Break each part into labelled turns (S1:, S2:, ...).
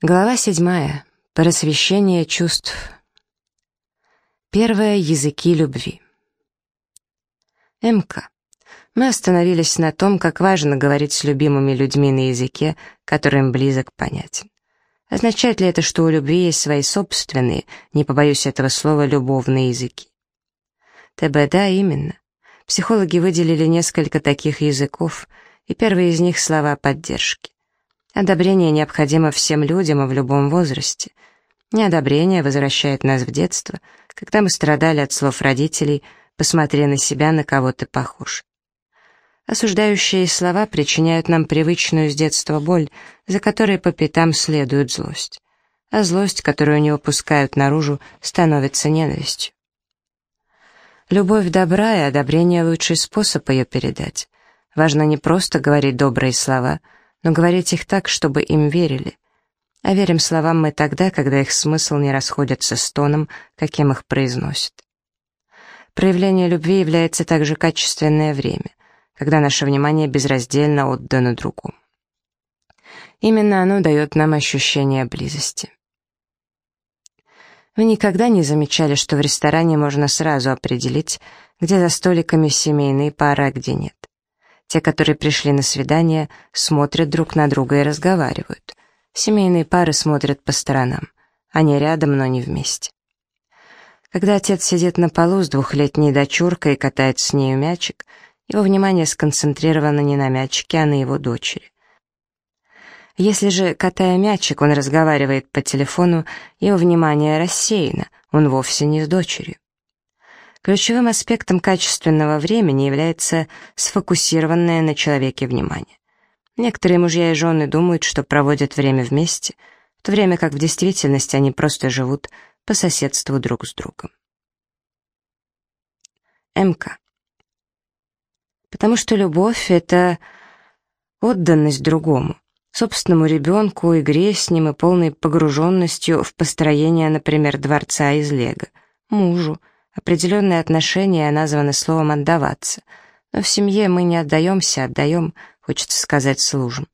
S1: Глава седьмая. Просвещение чувств. Первое. Языки любви. МК. Мы остановились на том, как важно говорить с любимыми людьми на языке, который им близок понятен. Означает ли это, что у любви есть свои собственные, не побоюсь этого слова, любовные языки? ТБ, да, именно. Психологи выделили несколько таких языков, и первый из них — слова поддержки. Одобрение необходимо всем людям и в любом возрасте. Неодобрение возвращает нас в детство, когда мы страдали от слов родителей «посмотри на себя, на кого ты похож». Осуждающие слова причиняют нам привычную с детства боль, за которой по пятам следует злость. А злость, которую они выпускают наружу, становится ненавистью. Любовь добра и одобрение — лучший способ ее передать. Важно не просто говорить добрые слова — но говорить их так, чтобы им верили. А верим словам мы тогда, когда их смысл не расходится с тоном, каким их произносят. Проявление любви является также качественное время, когда наше внимание безраздельно отдано другому. Именно оно дает нам ощущение близости. Вы никогда не замечали, что в ресторане можно сразу определить, где за столиками семейные пары, а где нет? Те, которые пришли на свидание, смотрят друг на друга и разговаривают. Семейные пары смотрят по сторонам. Они рядом, но не вместе. Когда отец сидит на полу с двухлетней дочуркой и катает с нею мячик, его внимание сконцентрировано не на мячике, а на его дочери. Если же, катая мячик, он разговаривает по телефону, его внимание рассеяно, он вовсе не с дочерью. Ключевым аспектом качественного времени является сфокусированное на человеке внимание. Некоторые мужья и жены думают, что проводят время вместе, в то время как в действительности они просто живут по соседству друг с другом. МК. Потому что любовь — это отданность другому, собственному ребенку, игре с ним и полной погруженностью в построение, например, дворца из лего, мужу, Определенные отношения названы словом «отдаваться», но в семье мы не отдаемся, отдаем, хочется сказать, служим.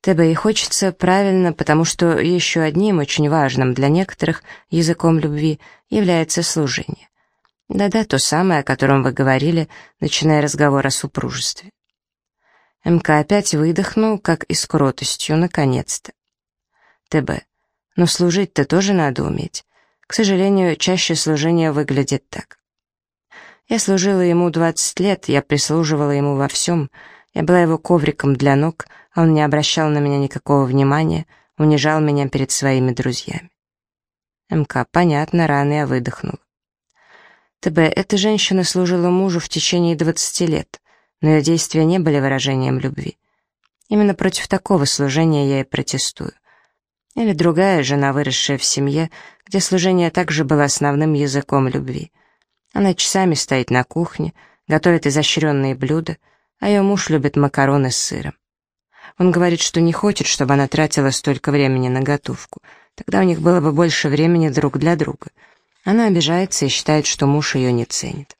S1: ТБ и хочется правильно, потому что еще одним очень важным для некоторых языком любви является служение. Да-да, то самое, о котором вы говорили, начиная разговор о супружестве. МК опять выдохнул, как и с кротостью, наконец-то. ТБ. Но служить-то тоже надо уметь. К сожалению, чаще служение выглядит так. Я служила ему 20 лет, я прислуживала ему во всем, я была его ковриком для ног, а он не обращал на меня никакого внимания, унижал меня перед своими друзьями. МК, понятно, рано я выдохнула. ТБ, эта женщина служила мужу в течение 20 лет, но ее действия не были выражением любви. Именно против такого служения я и протестую. Или другая жена, выросшая в семье, где служение также было основным языком любви. Она часами стоит на кухне, готовит изощренные блюда, а ее муж любит макароны с сыром. Он говорит, что не хочет, чтобы она тратила столько времени на готовку. Тогда у них было бы больше времени друг для друга. Она обижается и считает, что муж ее не ценит.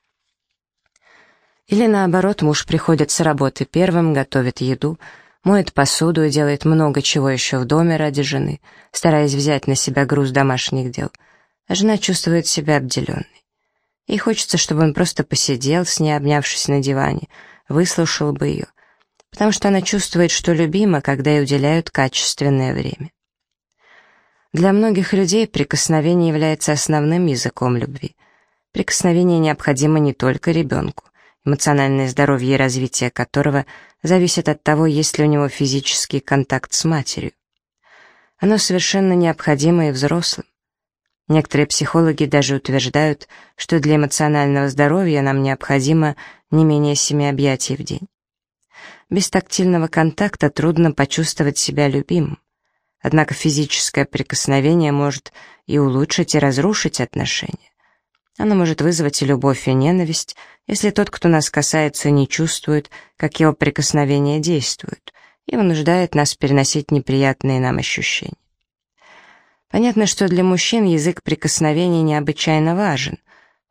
S1: Или наоборот, муж приходит с работы первым, готовит еду, моет посуду и делает много чего еще в доме ради жены, стараясь взять на себя груз домашних дел. А жена чувствует себя обделенной. Ей хочется, чтобы он просто посидел с ней, обнявшись на диване, выслушал бы ее, потому что она чувствует, что любима, когда ей уделяют качественное время. Для многих людей прикосновение является основным языком любви. Прикосновение необходимо не только ребенку, эмоциональное здоровье и развитие которого зависит от того, есть ли у него физический контакт с матерью. Оно совершенно необходимо и взрослым. Некоторые психологи даже утверждают, что для эмоционального здоровья нам необходимо не менее семи объятий в день. Без тактильного контакта трудно почувствовать себя любимым. Однако физическое прикосновение может и улучшить, и разрушить отношения. Оно может вызвать и любовь, и ненависть, если тот, кто нас касается, не чувствует, как его прикосновения действуют, и вынуждает нас переносить неприятные нам ощущения. Понятно, что для мужчин язык прикосновений необычайно важен.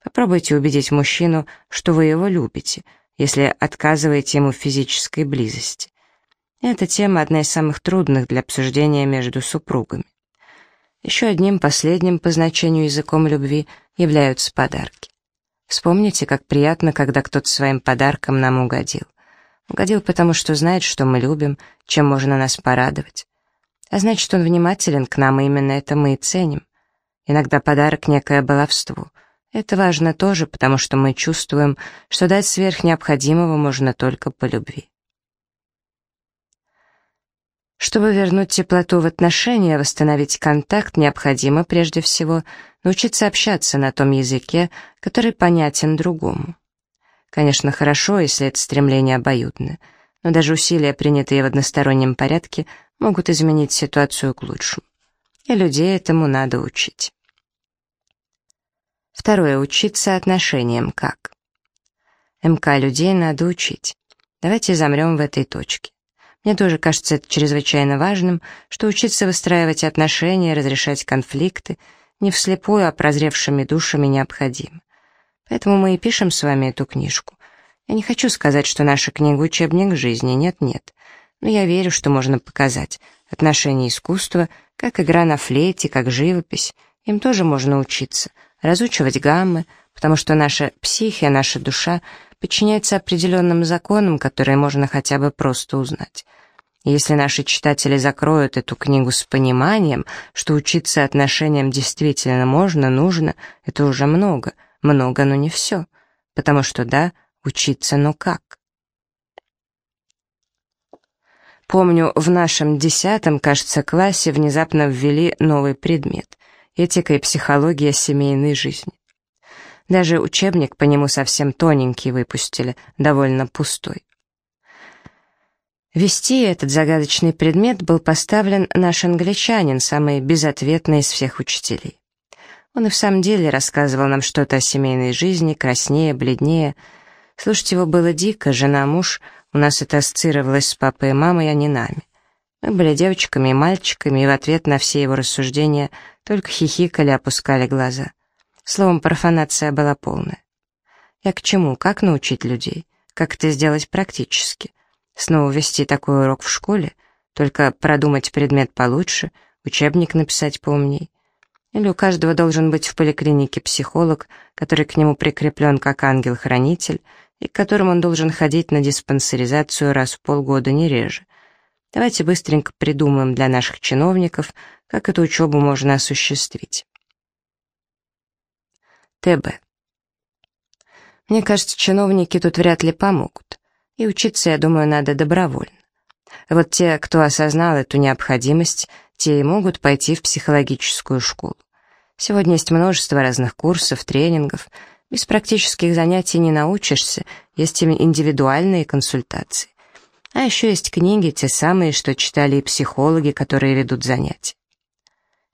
S1: Попробуйте убедить мужчину, что вы его любите, если отказываете ему физической близости. Эта тема одна из самых трудных для обсуждения между супругами. Еще одним последним по значению языком любви являются подарки. Вспомните, как приятно, когда кто-то своим подарком нам угодил. Угодил потому, что знает, что мы любим, чем можно нас порадовать. А значит, он внимателен к нам, и именно это мы и ценим. Иногда подарок — некое баловство. Это важно тоже, потому что мы чувствуем, что дать сверх необходимого можно только по любви. Чтобы вернуть теплоту в отношения, восстановить контакт, необходимо прежде всего научиться общаться на том языке, который понятен другому. Конечно, хорошо, если это стремление обоюдно, но даже усилия, принятые в одностороннем порядке, могут изменить ситуацию к лучшему. И людей этому надо учить. Второе. Учиться отношениям как? МК людей надо учить. Давайте замрем в этой точке. Мне тоже кажется это чрезвычайно важным, что учиться выстраивать отношения, разрешать конфликты не вслепую, а прозревшими душами необходимо. Поэтому мы и пишем с вами эту книжку. Я не хочу сказать, что наша книга — учебник жизни, нет-нет. Но я верю, что можно показать. Отношения искусства, как игра на флейте, как живопись. Им тоже можно учиться, разучивать гаммы, потому что наша психия, наша душа подчиняется определенным законам, которые можно хотя бы просто узнать. Если наши читатели закроют эту книгу с пониманием, что учиться отношениям действительно можно, нужно, это уже много, много, но не все. Потому что да, учиться, но как? Помню, в нашем десятом, кажется, классе внезапно ввели новый предмет — этика и психология семейной жизни. Даже учебник по нему совсем тоненький выпустили, довольно пустой. Вести этот загадочный предмет был поставлен наш англичанин, самый безответный из всех учителей. Он и в самом деле рассказывал нам что-то о семейной жизни, краснее, бледнее. Слушать его было дико, жена, муж, у нас это ассоциировалось с папой и мамой, а не нами. Мы были девочками и мальчиками, и в ответ на все его рассуждения только хихикали, опускали глаза. Словом, профанация была полная. Я к чему? Как научить людей? Как это сделать практически? Снова вести такой урок в школе? Только продумать предмет получше, учебник написать поумней? Или у каждого должен быть в поликлинике психолог, который к нему прикреплен как ангел-хранитель, и к которому он должен ходить на диспансеризацию раз в полгода, не реже? Давайте быстренько придумаем для наших чиновников, как эту учебу можно осуществить. ТБ. Мне кажется, чиновники тут вряд ли помогут. И учиться, я думаю, надо добровольно. Вот те, кто осознал эту необходимость, те и могут пойти в психологическую школу. Сегодня есть множество разных курсов, тренингов. Без практических занятий не научишься, есть индивидуальные консультации. А еще есть книги, те самые, что читали и психологи, которые ведут занятия.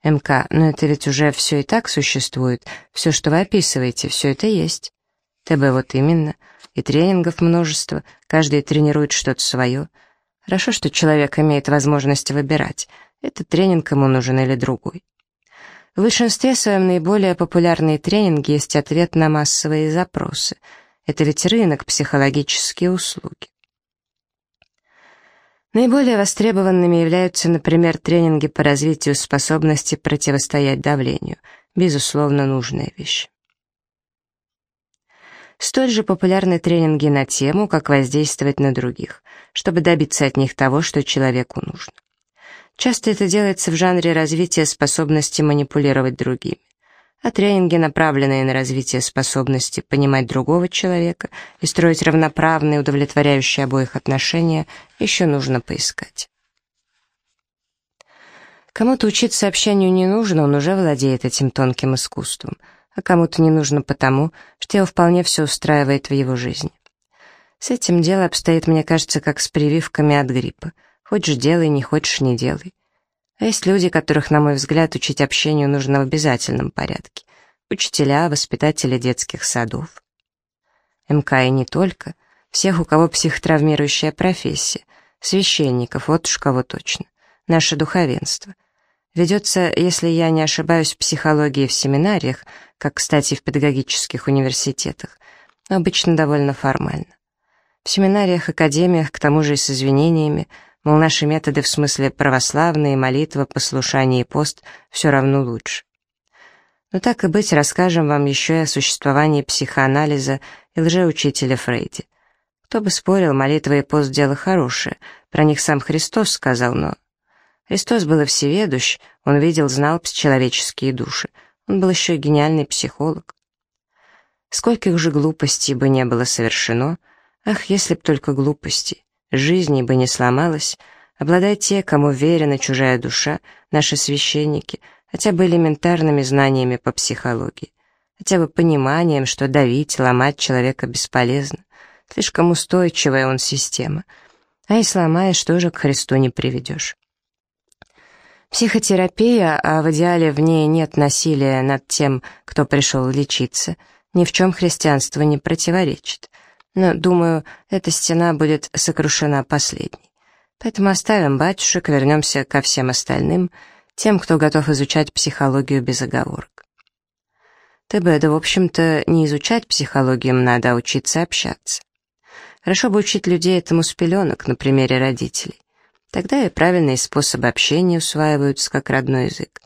S1: МК, но это ведь уже все и так существует, все, что вы описываете, все это есть. ТБ вот именно — и тренингов множество, каждый тренирует что-то свое. Хорошо, что человек имеет возможность выбирать, этот тренинг ему нужен или другой. В большинстве своем наиболее популярные тренинги есть ответ на массовые запросы. Это ведь рынок, психологические услуги. Наиболее востребованными являются, например, тренинги по развитию способности противостоять давлению. Безусловно, нужная вещь. Столь же популярны тренинги на тему, как воздействовать на других, чтобы добиться от них того, что человеку нужно. Часто это делается в жанре развития способности манипулировать другими. А тренинги, направленные на развитие способности понимать другого человека и строить равноправные, удовлетворяющие обоих отношения, еще нужно поискать. Кому-то учиться общению не нужно, он уже владеет этим тонким искусством — а кому-то не нужно потому, что его вполне все устраивает в его жизни. С этим дело обстоит, мне кажется, как с прививками от гриппа. Хочешь — делай, не хочешь — не делай. А есть люди, которых, на мой взгляд, учить общению нужно в обязательном порядке. Учителя, воспитатели детских садов. МК и не только. Всех, у кого психотравмирующая профессия. Священников, вот уж кого точно. Наше духовенство. Ведется, если я не ошибаюсь, психологии в семинариях, как, кстати, в педагогических университетах, но обычно довольно формально. В семинариях, академиях, к тому же и с извинениями, Мол, наши методы в смысле православные, молитва, послушание и пост все равно лучше. Но так и быть, расскажем вам еще и о существовании психоанализа и лжеучителя Фрейде. Кто бы спорил, молитва и пост — дело хорошее, про них сам Христос сказал, но... Христос был всеведущ, он видел, знал человеческие души, он был еще и гениальный психолог. Скольких же глупостей бы не было совершено, ах, если б только глупости, жизни бы не сломалась, обладая те, кому верена чужая душа, наши священники, хотя бы элементарными знаниями по психологии, хотя бы пониманием, что давить, ломать человека бесполезно, слишком устойчивая он система, а и сломаешь, тоже к Христу не приведешь. Психотерапия, а в идеале в ней нет насилия над тем, кто пришел лечиться — ни в чем христианство не противоречит. Но, думаю, эта стена будет сокрушена последней. Поэтому оставим батюшек, вернемся ко всем остальным, тем, кто готов изучать психологию без оговорок. ТБ, да, в общем-то, не изучать психологию надо, учиться общаться. Хорошо бы учить людей этому с пеленок на примере родителей. Тогда и правильные способы общения усваиваются как родной язык.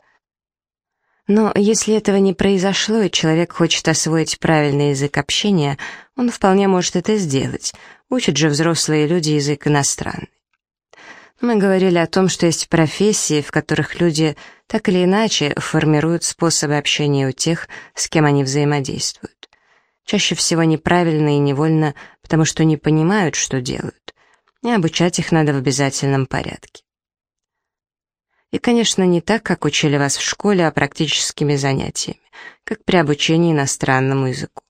S1: Но если этого не произошло, и человек хочет освоить правильный язык общения, он вполне может это сделать. Учат же взрослые люди язык иностранный. Мы говорили о том, что есть профессии, в которых люди так или иначе формируют способы общения у тех, с кем они взаимодействуют. Чаще всего неправильно и невольно, потому что не понимают, что делают. И обучать их надо в обязательном порядке. И, конечно, не так, как учили вас в школе, а практическими занятиями, как при обучении иностранному языку.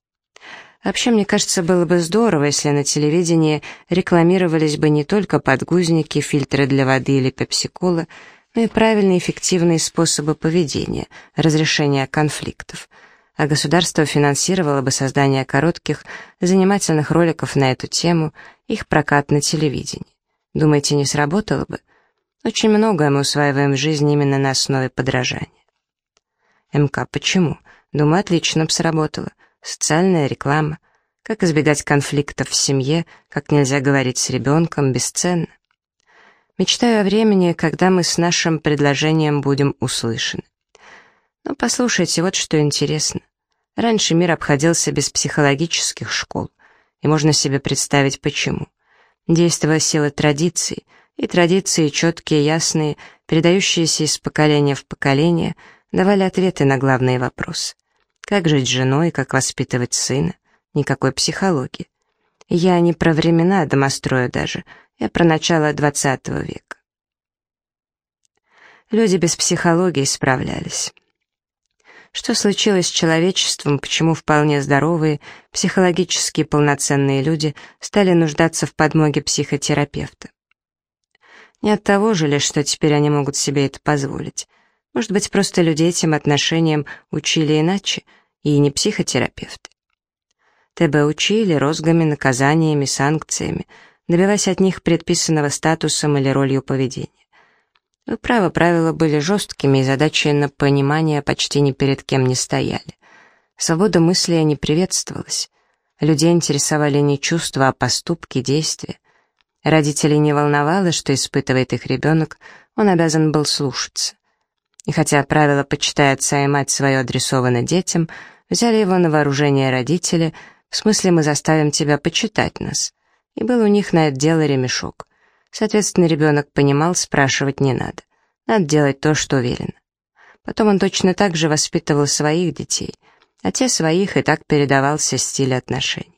S1: Вообще, мне кажется, было бы здорово, если на телевидении рекламировались бы не только подгузники, фильтры для воды или пепсикола, но и правильные эффективные способы поведения, разрешения конфликтов. А государство финансировало бы создание коротких, занимательных роликов на эту тему, их прокат на телевидении. Думаете, не сработало бы? Очень многое мы усваиваем в жизни именно на основе подражания. МК, почему? Думаю, отлично бы сработало. Социальная реклама. Как избегать конфликтов в семье, как нельзя говорить с ребенком, бесценно. Мечтаю о времени, когда мы с нашим предложением будем услышаны. Но послушайте, вот что интересно. Раньше мир обходился без психологических школ, и можно себе представить почему. Действовала сила традиций — и традиции четкие, ясные, передающиеся из поколения в поколение, давали ответы на главные вопросы. Как жить с женой, как воспитывать сына? Никакой психологии. Я не про времена домостроя даже, я про начало XX века. Люди без психологии справлялись. Что случилось с человечеством, почему вполне здоровые, психологически полноценные люди стали нуждаться в подмоге психотерапевта? Не от того же лишь, что теперь они могут себе это позволить. Может быть, просто людей этим отношением учили иначе, и не психотерапевты. ТБ учили розгами, наказаниями, санкциями, добиваясь от них предписанного статусом или ролью поведения. Вы правы, правила были жесткими, и задачи на понимание почти ни перед кем не стояли. Свобода мысли не приветствовалась. Людей интересовали не чувства, а поступки, действия. Родителей не волновало, что испытывает их ребенок, он обязан был слушаться. И хотя правило «почитай отца и мать» свое адресовано детям, взяли его на вооружение родители, в смысле мы заставим тебя почитать нас. И был у них на это дело ремешок. Соответственно, ребенок понимал, спрашивать не надо. Надо делать то, что велено. Потом он точно так же воспитывал своих детей, а те своих и так передавался стиль отношений.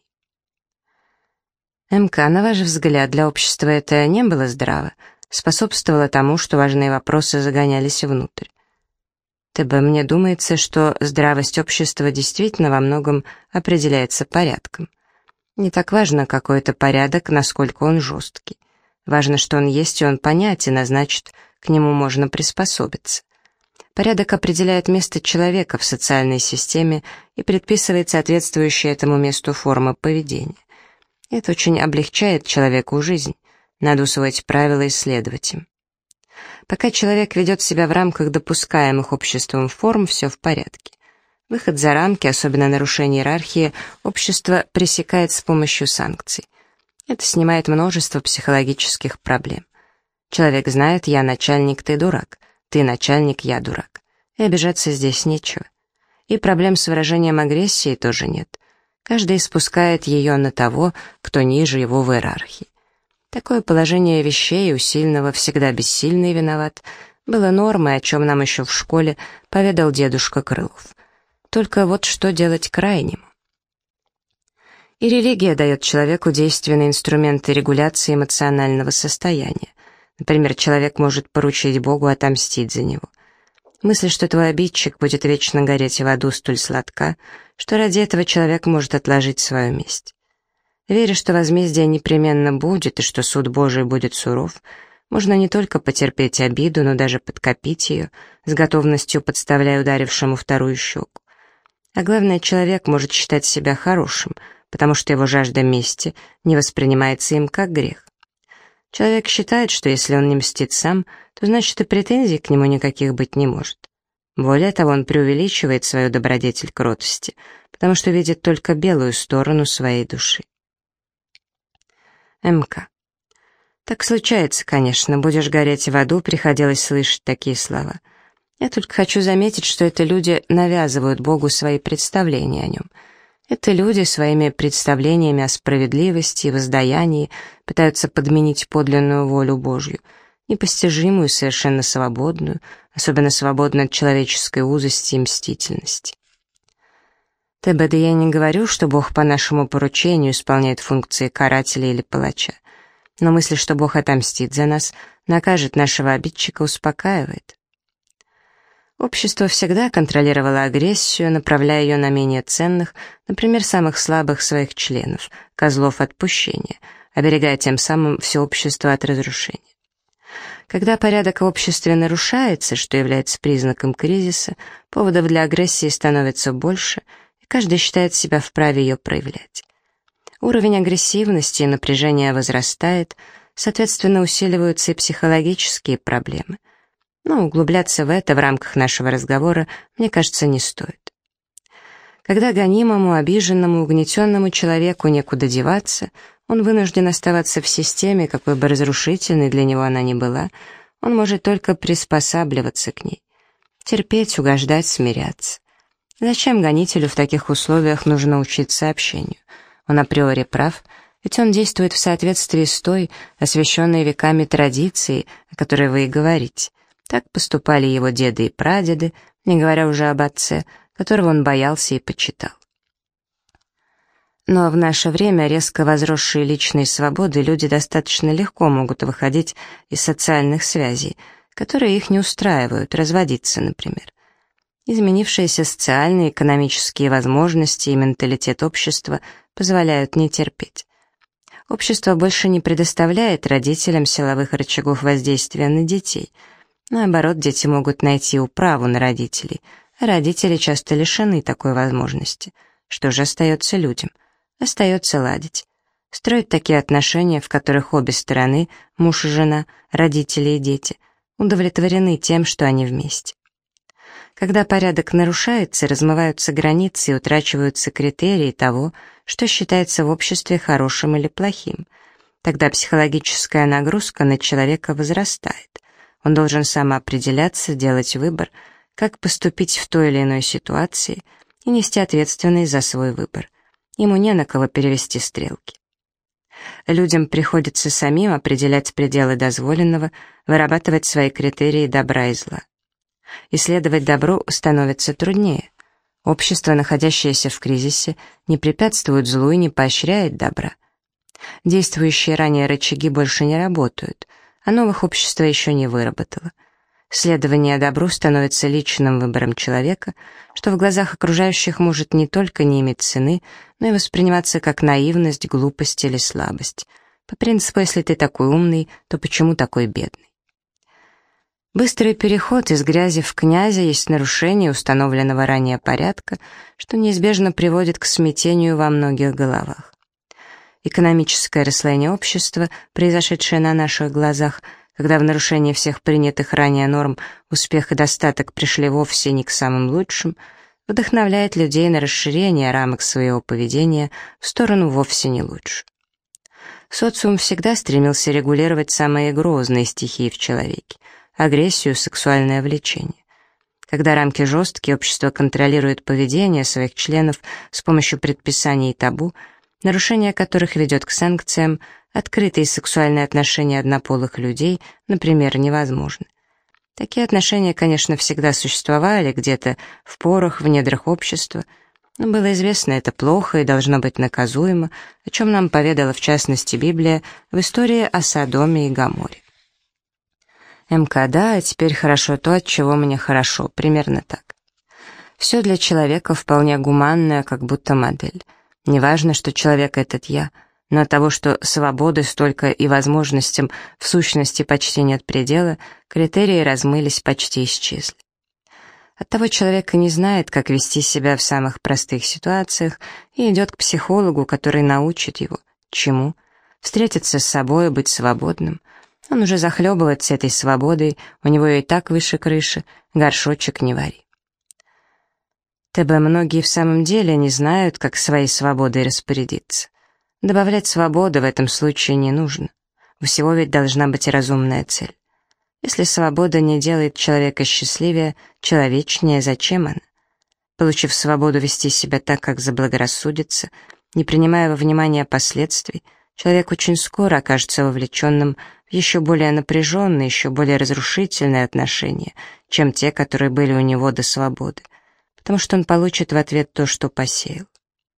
S1: МК, на ваш взгляд, для общества это не было здраво? Способствовало тому, что важные вопросы загонялись внутрь? ТБ, мне думается, что здравость общества действительно во многом определяется порядком. Не так важно, какой это порядок, насколько он жесткий. Важно, что он есть, и он понятен, а значит, к нему можно приспособиться. Порядок определяет место человека в социальной системе и предписывает соответствующие этому месту формы поведения. Это очень облегчает человеку жизнь. Надо усвоить правила и следовать им. Пока человек ведет себя в рамках допускаемых обществом форм, все в порядке. Выход за рамки, особенно нарушение иерархии, общество пресекает с помощью санкций. Это снимает множество психологических проблем. Человек знает, я начальник, ты дурак. Ты начальник, я дурак. И обижаться здесь нечего. И проблем с выражением агрессии тоже нет. Каждый спускает ее на того, кто ниже его в иерархии. Такое положение вещей у сильного всегда бессильный виноват было нормой, о чем нам еще в школе поведал дедушка Крылов. Только вот что делать крайнему? И религия дает человеку действенные инструменты регуляции эмоционального состояния. Например, человек может поручить Богу отомстить за него. Мысль, что твой обидчик будет вечно гореть в аду, столь сладка, что ради этого человек может отложить свою месть. Веря, что возмездие непременно будет и что суд Божий будет суров, можно не только потерпеть обиду, но даже подкопить ее, с готовностью подставляя ударившему вторую щеку. А главное, человек может считать себя хорошим, потому что его жажда мести не воспринимается им как грех. Человек считает, что если он не мстит сам, то значит и претензий к нему никаких быть не может. Более того, он преувеличивает свою добродетель кротости, потому что видит только белую сторону своей души. МК. Так случается, конечно, будешь гореть в аду, приходилось слышать такие слова. Я только хочу заметить, что это люди навязывают Богу свои представления о нем — это люди своими представлениями о справедливости и воздаянии пытаются подменить подлинную волю Божью, непостижимую, совершенно свободную, особенно свободную от человеческой узости и мстительности. ТБД я не говорю, что Бог по нашему поручению исполняет функции карателя или палача, но мысль, что Бог отомстит за нас, накажет нашего обидчика, успокаивает. Общество всегда контролировало агрессию, направляя ее на менее ценных, например, самых слабых своих членов, козлов отпущения, оберегая тем самым все общество от разрушения. Когда порядок в обществе нарушается, что является признаком кризиса, поводов для агрессии становится больше, и каждый считает себя вправе ее проявлять. Уровень агрессивности и напряжения возрастает, соответственно, усиливаются и психологические проблемы – но углубляться в это в рамках нашего разговора, мне кажется, не стоит. Когда гонимому, обиженному, угнетенному человеку некуда деваться, он вынужден оставаться в системе, какой бы разрушительной для него она ни была, он может только приспосабливаться к ней. Терпеть, угождать, смиряться. Зачем гонителю в таких условиях нужно учиться общению? Он априори прав, ведь он действует в соответствии с той, освященной веками традицией, о которой вы и говорите. Так поступали его деды и прадеды, не говоря уже об отце, которого он боялся и почитал. Но в наше время резко возросшие личные свободы люди достаточно легко могут выходить из социальных связей, которые их не устраивают, разводиться, например. Изменившиеся социальные экономические возможности и менталитет общества позволяют не терпеть. Общество больше не предоставляет родителям силовых рычагов воздействия на детей — Наоборот, дети могут найти управу на родителей, а родители часто лишены такой возможности. Что же остается людям? Остается ладить. Строить такие отношения, в которых обе стороны, муж и жена, родители и дети, удовлетворены тем, что они вместе. Когда порядок нарушается, размываются границы и утрачиваются критерии того, что считается в обществе хорошим или плохим. Тогда психологическая нагрузка на человека возрастает. Он должен сам определяться, делать выбор, как поступить в той или иной ситуации и нести ответственность за свой выбор. Ему не на кого перевести стрелки. Людям приходится самим определять пределы дозволенного, вырабатывать свои критерии добра и зла. Исследовать добро становится труднее. Общество, находящееся в кризисе, не препятствует злу и не поощряет добра. Действующие ранее рычаги больше не работают — а новых общество еще не выработало. Следование добру становится личным выбором человека, что в глазах окружающих может не только не иметь цены, но и восприниматься как наивность, глупость или слабость. По принципу, если ты такой умный, то почему такой бедный? Быстрый переход из грязи в князя есть нарушение установленного ранее порядка, что неизбежно приводит к смятению во многих головах. Экономическое расслоение общества, произошедшее на наших глазах, когда в нарушение всех принятых ранее норм успех и достаток пришли вовсе не к самым лучшим, вдохновляет людей на расширение рамок своего поведения в сторону вовсе не лучше. Социум всегда стремился регулировать самые грозные стихии в человеке — агрессию, сексуальное влечение. Когда рамки жесткие, общество контролирует поведение своих членов с помощью предписаний и табу, нарушение которых ведет к санкциям, открытые сексуальные отношения однополых людей, например, невозможны. Такие отношения, конечно, всегда существовали где-то в порах, в недрах общества, но было известно, это плохо и должно быть наказуемо, о чем нам поведала в частности Библия в истории о Содоме и Гаморе. МК, а теперь хорошо то, от чего мне хорошо, примерно так. Все для человека вполне гуманное, как будто модель. Неважно, что человек этот я, но того, что свободы столько и возможностям в сущности почти нет предела, критерии размылись, почти исчезли. Оттого человек и не знает, как вести себя в самых простых ситуациях, и идет к психологу, который научит его. Чему? Встретиться с собой, быть свободным. Он уже захлебывается этой свободой, у него и так выше крыши, горшочек не вари. ТБ многие в самом деле не знают, как своей свободой распорядиться. Добавлять свободу в этом случае не нужно. У всего ведь должна быть разумная цель. Если свобода не делает человека счастливее, человечнее, зачем она? Получив свободу вести себя так, как заблагорассудится, не принимая во внимание последствий, человек очень скоро окажется вовлеченным в еще более напряженные, еще более разрушительные отношения, чем те, которые были у него до свободы, потому что он получит в ответ то, что посеял.